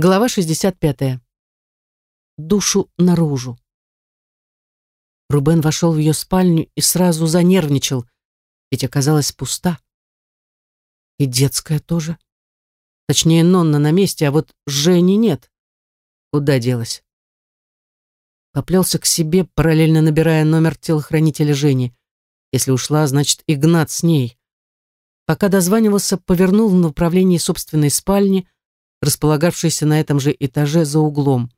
Глава 65. Душу наружу. Рубен вошел в ее спальню и сразу занервничал, ведь оказалась пуста. И детская тоже. Точнее, Нонна на месте, а вот Жени нет. Куда делась? Поплелся к себе, параллельно набирая номер телохранителя Жени. Если ушла, значит, Игнат с ней. Пока дозванивался, повернул в направлении собственной спальни, располагавшейся на этом же этаже за углом.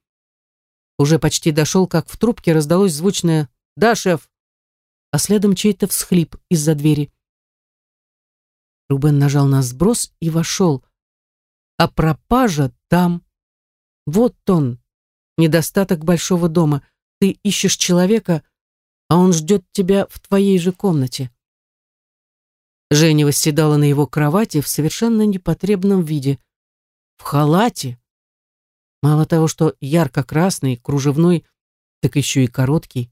Уже почти дошел, как в трубке раздалось звучное «Да, шеф!», а следом чей-то всхлип из-за двери. Рубен нажал на сброс и вошел. А пропажа там. Вот он, недостаток большого дома. Ты ищешь человека, а он ждет тебя в твоей же комнате. Женя восседала на его кровати в совершенно непотребном виде – в халате. Мало того, что ярко-красный, кружевной, так еще и короткий.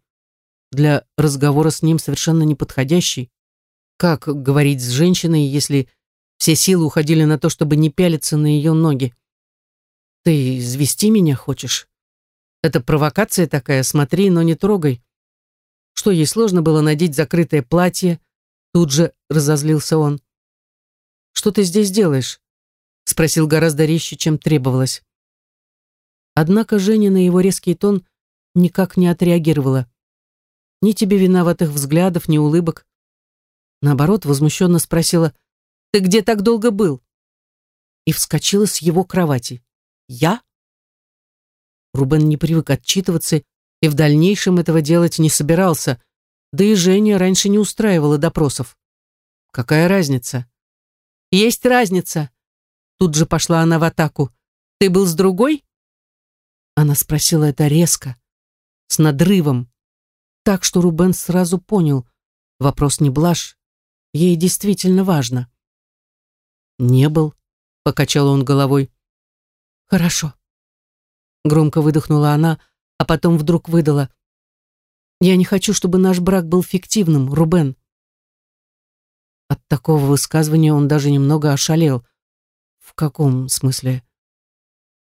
Для разговора с ним совершенно неподходящий. Как говорить с женщиной, если все силы уходили на то, чтобы не пялиться на ее ноги? Ты извести меня хочешь? Это провокация такая, смотри, но не трогай. Что ей сложно было надеть закрытое платье? Тут же разозлился он. Что ты здесь делаешь? Спросил гораздо резче, чем требовалось. Однако Женя на его резкий тон никак не отреагировала. Ни тебе виноватых взглядов, ни улыбок. Наоборот, возмущенно спросила, «Ты где так долго был?» И вскочила с его кровати. «Я?» Рубен не привык отчитываться и в дальнейшем этого делать не собирался, да и Женя раньше не устраивала допросов. Какая разница? Есть разница, Тут же пошла она в атаку. «Ты был с другой?» Она спросила это резко, с надрывом, так что Рубен сразу понял, вопрос не блажь, ей действительно важно. «Не был», — покачал он головой. «Хорошо», — громко выдохнула она, а потом вдруг выдала. «Я не хочу, чтобы наш брак был фиктивным, Рубен». От такого высказывания он даже немного ошалел — «В каком смысле?»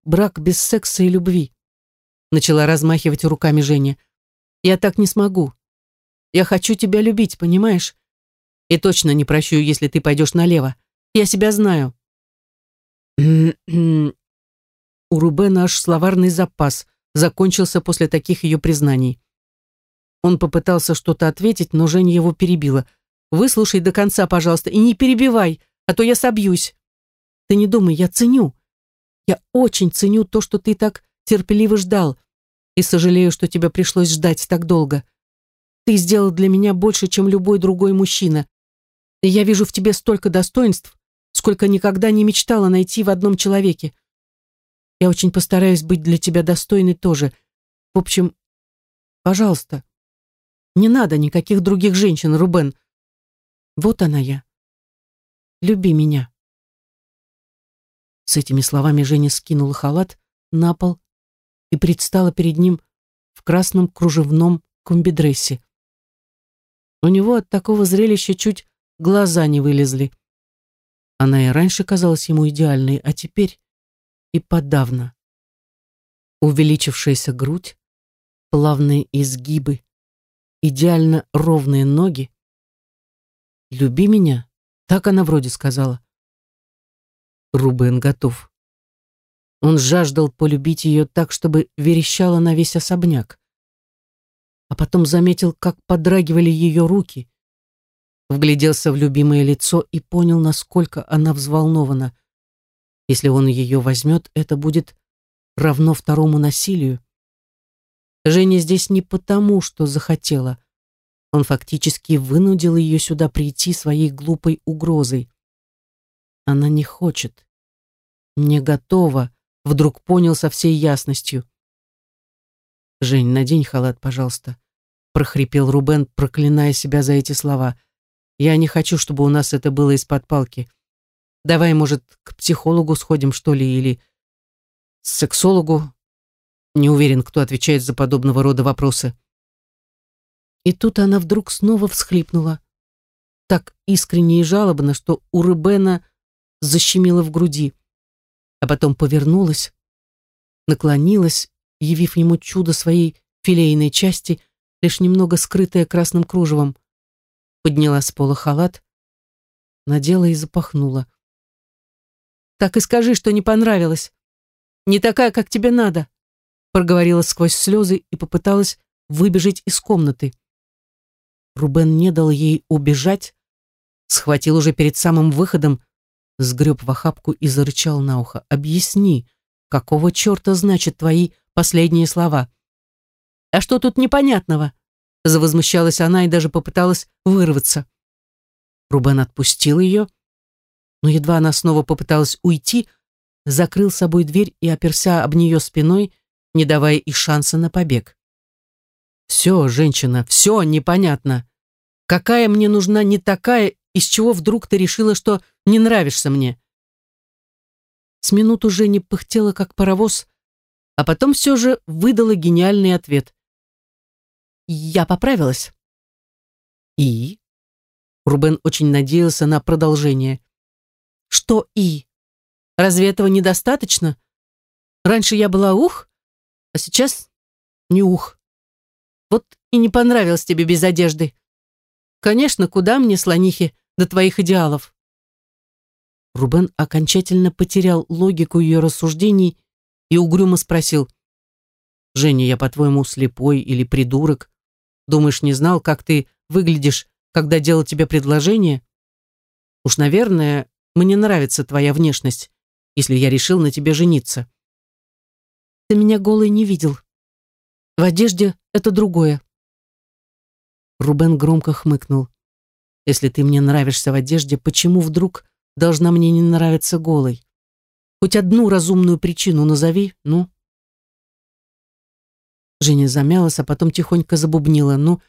«Брак без секса и любви», — начала размахивать руками Женя. «Я так не смогу. Я хочу тебя любить, понимаешь? И точно не прощу, если ты пойдешь налево. Я себя знаю». У Рубена аж словарный запас закончился после таких ее признаний. Он попытался что-то ответить, но Женя его перебила. «Выслушай до конца, пожалуйста, и не перебивай, а то я собьюсь». Ты не думай, я ценю. Я очень ценю то, что ты так терпеливо ждал, и сожалею, что тебя пришлось ждать так долго. Ты сделал для меня больше, чем любой другой мужчина. И я вижу в тебе столько достоинств, сколько никогда не мечтала найти в одном человеке. Я очень постараюсь быть для тебя достойной тоже. В общем, пожалуйста, не надо никаких других женщин, Рубен. Вот она я. Люби меня. С этими словами Женя скинула халат на пол и предстала перед ним в красном кружевном комбидрессе. У него от такого зрелища чуть глаза не вылезли. Она и раньше казалась ему идеальной, а теперь и подавно. Увеличившаяся грудь, плавные изгибы, идеально ровные ноги. «Люби меня», так она вроде сказала. Рубен готов. Он жаждал полюбить ее так, чтобы верещала на весь особняк. А потом заметил, как подрагивали ее руки, вгляделся в любимое лицо и понял, насколько она взволнована. Если он ее возьмет, это будет равно второму насилию. Женя здесь не потому, что захотела. Он фактически вынудил ее сюда прийти своей глупой угрозой. Она не хочет не готова, вдруг понял со всей ясностью. «Жень, надень халат, пожалуйста», — прохрипел Рубен, проклиная себя за эти слова. «Я не хочу, чтобы у нас это было из-под палки. Давай, может, к психологу сходим, что ли, или сексологу?» Не уверен, кто отвечает за подобного рода вопросы. И тут она вдруг снова всхлипнула. Так искренне и жалобно, что у Рубена защемило в груди а потом повернулась, наклонилась, явив ему чудо своей филейной части, лишь немного скрытое красным кружевом, подняла с пола халат, надела и запахнула. «Так и скажи, что не понравилось. Не такая, как тебе надо», проговорила сквозь слезы и попыталась выбежать из комнаты. Рубен не дал ей убежать, схватил уже перед самым выходом, сгреб в охапку и зарычал на ухо. «Объясни, какого черта значат твои последние слова?» «А что тут непонятного?» Завозмущалась она и даже попыталась вырваться. Рубен отпустил ее, но едва она снова попыталась уйти, закрыл собой дверь и оперся об нее спиной, не давая и шанса на побег. «Все, женщина, все непонятно. Какая мне нужна не такая, из чего вдруг ты решила, что не нравишься мне?» С минуту Женя пыхтела, как паровоз, а потом все же выдала гениальный ответ. Я поправилась. И? Рубен очень надеялся на продолжение. Что и? Разве этого недостаточно? Раньше я была ух, а сейчас не ух. Вот и не понравилось тебе без одежды. Конечно, куда мне, слонихи, до твоих идеалов? Рубен окончательно потерял логику ее рассуждений и угрюмо спросил. «Женя, я, по-твоему, слепой или придурок? Думаешь, не знал, как ты выглядишь, когда делал тебе предложение? Уж, наверное, мне нравится твоя внешность, если я решил на тебе жениться. Ты меня голой не видел. В одежде это другое. Рубен громко хмыкнул. Если ты мне нравишься в одежде, почему вдруг должна мне не нравиться голой? Хоть одну разумную причину назови, ну. Женя замялась, а потом тихонько забубнила. Ну,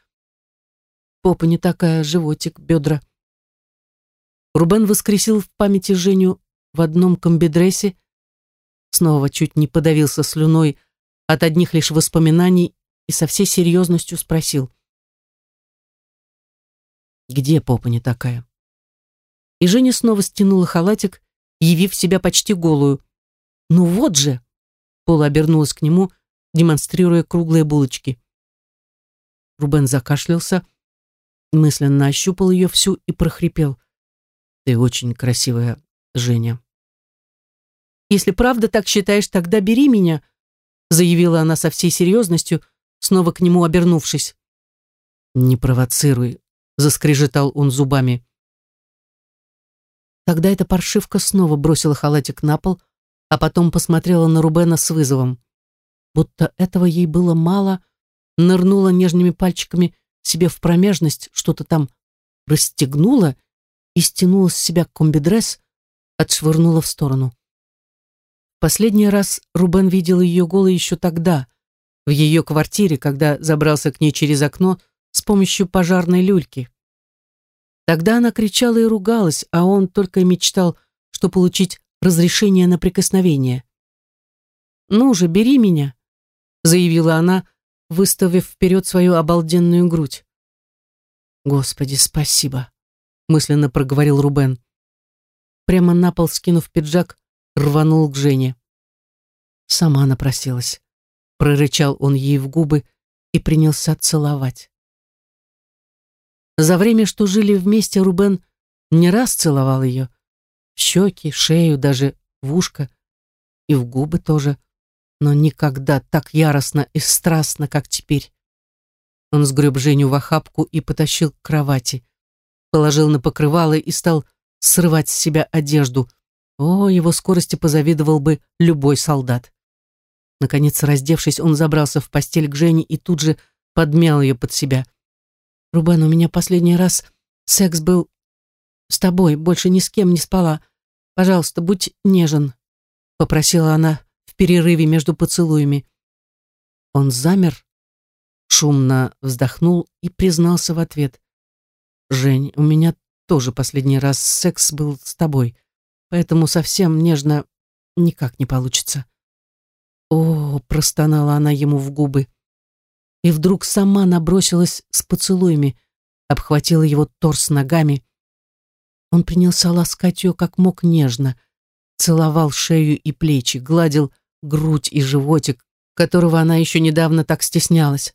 попа не такая, животик, бедра. Рубен воскресил в памяти Женю в одном комбидрессе, снова чуть не подавился слюной от одних лишь воспоминаний и со всей серьезностью спросил. «Где попа не такая?» И Женя снова стянула халатик, явив себя почти голую. «Ну вот же!» Пола обернулась к нему, демонстрируя круглые булочки. Рубен закашлялся, мысленно ощупал ее всю и прохрипел. «Ты очень красивая, Женя». «Если правда так считаешь, тогда бери меня», заявила она со всей серьезностью, снова к нему обернувшись. «Не провоцируй», заскрежетал он зубами. Тогда эта паршивка снова бросила халатик на пол, а потом посмотрела на Рубена с вызовом будто этого ей было мало, нырнула нежными пальчиками себе в промежность, что-то там расстегнула и стянула с себя комбидресс, отшвырнула в сторону. Последний раз Рубен видел ее голой еще тогда, в ее квартире, когда забрался к ней через окно с помощью пожарной люльки. Тогда она кричала и ругалась, а он только мечтал, что получить разрешение на прикосновение. «Ну же, бери меня», заявила она, выставив вперед свою обалденную грудь. «Господи, спасибо», — мысленно проговорил Рубен. Прямо на пол, скинув пиджак, рванул к Жене. Сама напросилась. Прорычал он ей в губы и принялся целовать. За время, что жили вместе, Рубен не раз целовал ее. Щеки, шею, даже в ушко. И в губы тоже но никогда так яростно и страстно, как теперь. Он сгреб Женю в охапку и потащил к кровати. Положил на покрывало и стал срывать с себя одежду. О, его скорости позавидовал бы любой солдат. Наконец, раздевшись, он забрался в постель к Жене и тут же подмял ее под себя. «Рубен, у меня последний раз секс был с тобой, больше ни с кем не спала. Пожалуйста, будь нежен», — попросила она, перерыве между поцелуями. Он замер, шумно вздохнул и признался в ответ. «Жень, у меня тоже последний раз секс был с тобой, поэтому совсем нежно никак не получится». «О!» — простонала она ему в губы. И вдруг сама набросилась с поцелуями, обхватила его торс ногами. Он принялся ласкать ее как мог нежно, целовал шею и плечи, гладил грудь и животик, которого она еще недавно так стеснялась.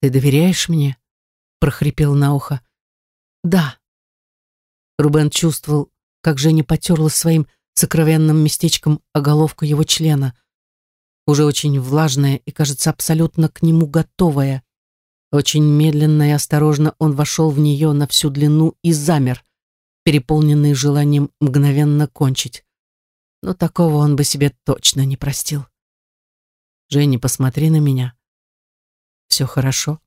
«Ты доверяешь мне?» — прохрипел на ухо. «Да». Рубен чувствовал, как Женя потерла своим сокровенным местечком оголовку его члена, уже очень влажная и, кажется, абсолютно к нему готовая. Очень медленно и осторожно он вошел в нее на всю длину и замер, переполненный желанием мгновенно кончить. Но такого он бы себе точно не простил. «Женя, посмотри на меня. Все хорошо?»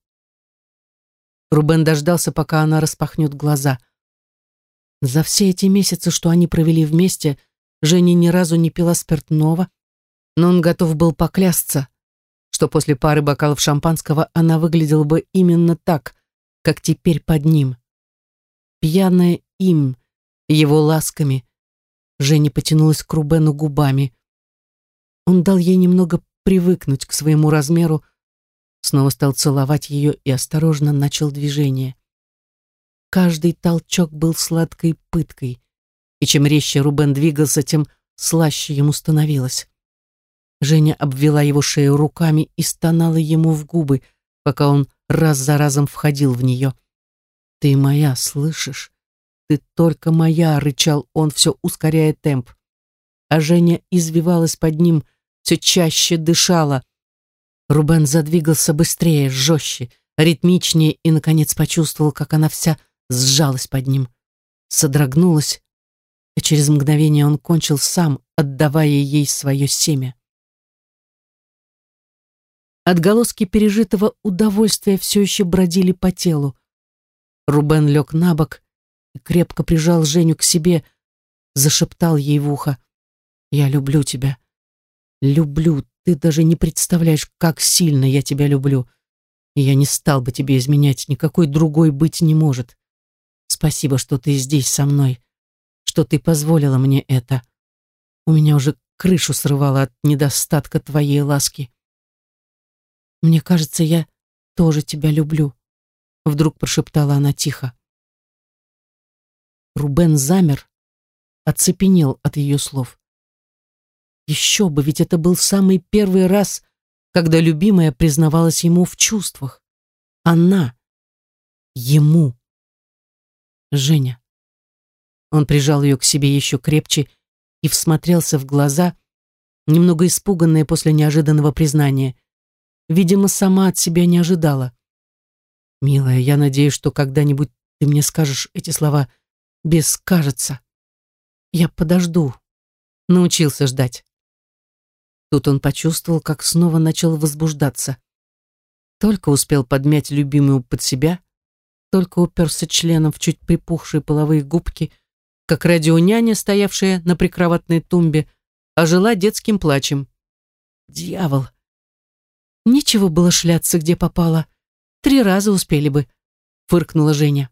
Рубен дождался, пока она распахнет глаза. За все эти месяцы, что они провели вместе, Женя ни разу не пила спиртного, но он готов был поклясться, что после пары бокалов шампанского она выглядела бы именно так, как теперь под ним. Пьяная им, его ласками, Женя потянулась к Рубену губами. Он дал ей немного привыкнуть к своему размеру, снова стал целовать ее и осторожно начал движение. Каждый толчок был сладкой пыткой, и чем резче Рубен двигался, тем слаще ему становилось. Женя обвела его шею руками и стонала ему в губы, пока он раз за разом входил в нее. «Ты моя, слышишь? Ты только моя!» — рычал он, все ускоряя темп. А Женя извивалась под ним, все чаще дышала. Рубен задвигался быстрее, жестче, ритмичнее и, наконец, почувствовал, как она вся сжалась под ним, содрогнулась, и через мгновение он кончил сам, отдавая ей свое семя. Отголоски пережитого удовольствия все еще бродили по телу. Рубен лег на бок и крепко прижал Женю к себе, зашептал ей в ухо. «Я люблю тебя. Люблю. Ты даже не представляешь, как сильно я тебя люблю. И я не стал бы тебе изменять. Никакой другой быть не может. Спасибо, что ты здесь со мной, что ты позволила мне это. У меня уже крышу срывало от недостатка твоей ласки. Мне кажется, я тоже тебя люблю», — вдруг прошептала она тихо. Рубен замер, оцепенел от ее слов. Еще бы, ведь это был самый первый раз, когда любимая признавалась ему в чувствах. Она. Ему. Женя. Он прижал ее к себе еще крепче и всмотрелся в глаза, немного испуганные после неожиданного признания. Видимо, сама от себя не ожидала. «Милая, я надеюсь, что когда-нибудь ты мне скажешь эти слова без «кажется». Я подожду». Научился ждать. Тут он почувствовал, как снова начал возбуждаться. Только успел подмять любимую под себя, только уперся членом в чуть припухшие половые губки, как радионяня, стоявшая на прикроватной тумбе, ожила детским плачем. «Дьявол!» Нечего было шляться, где попало. Три раза успели бы, фыркнула Женя.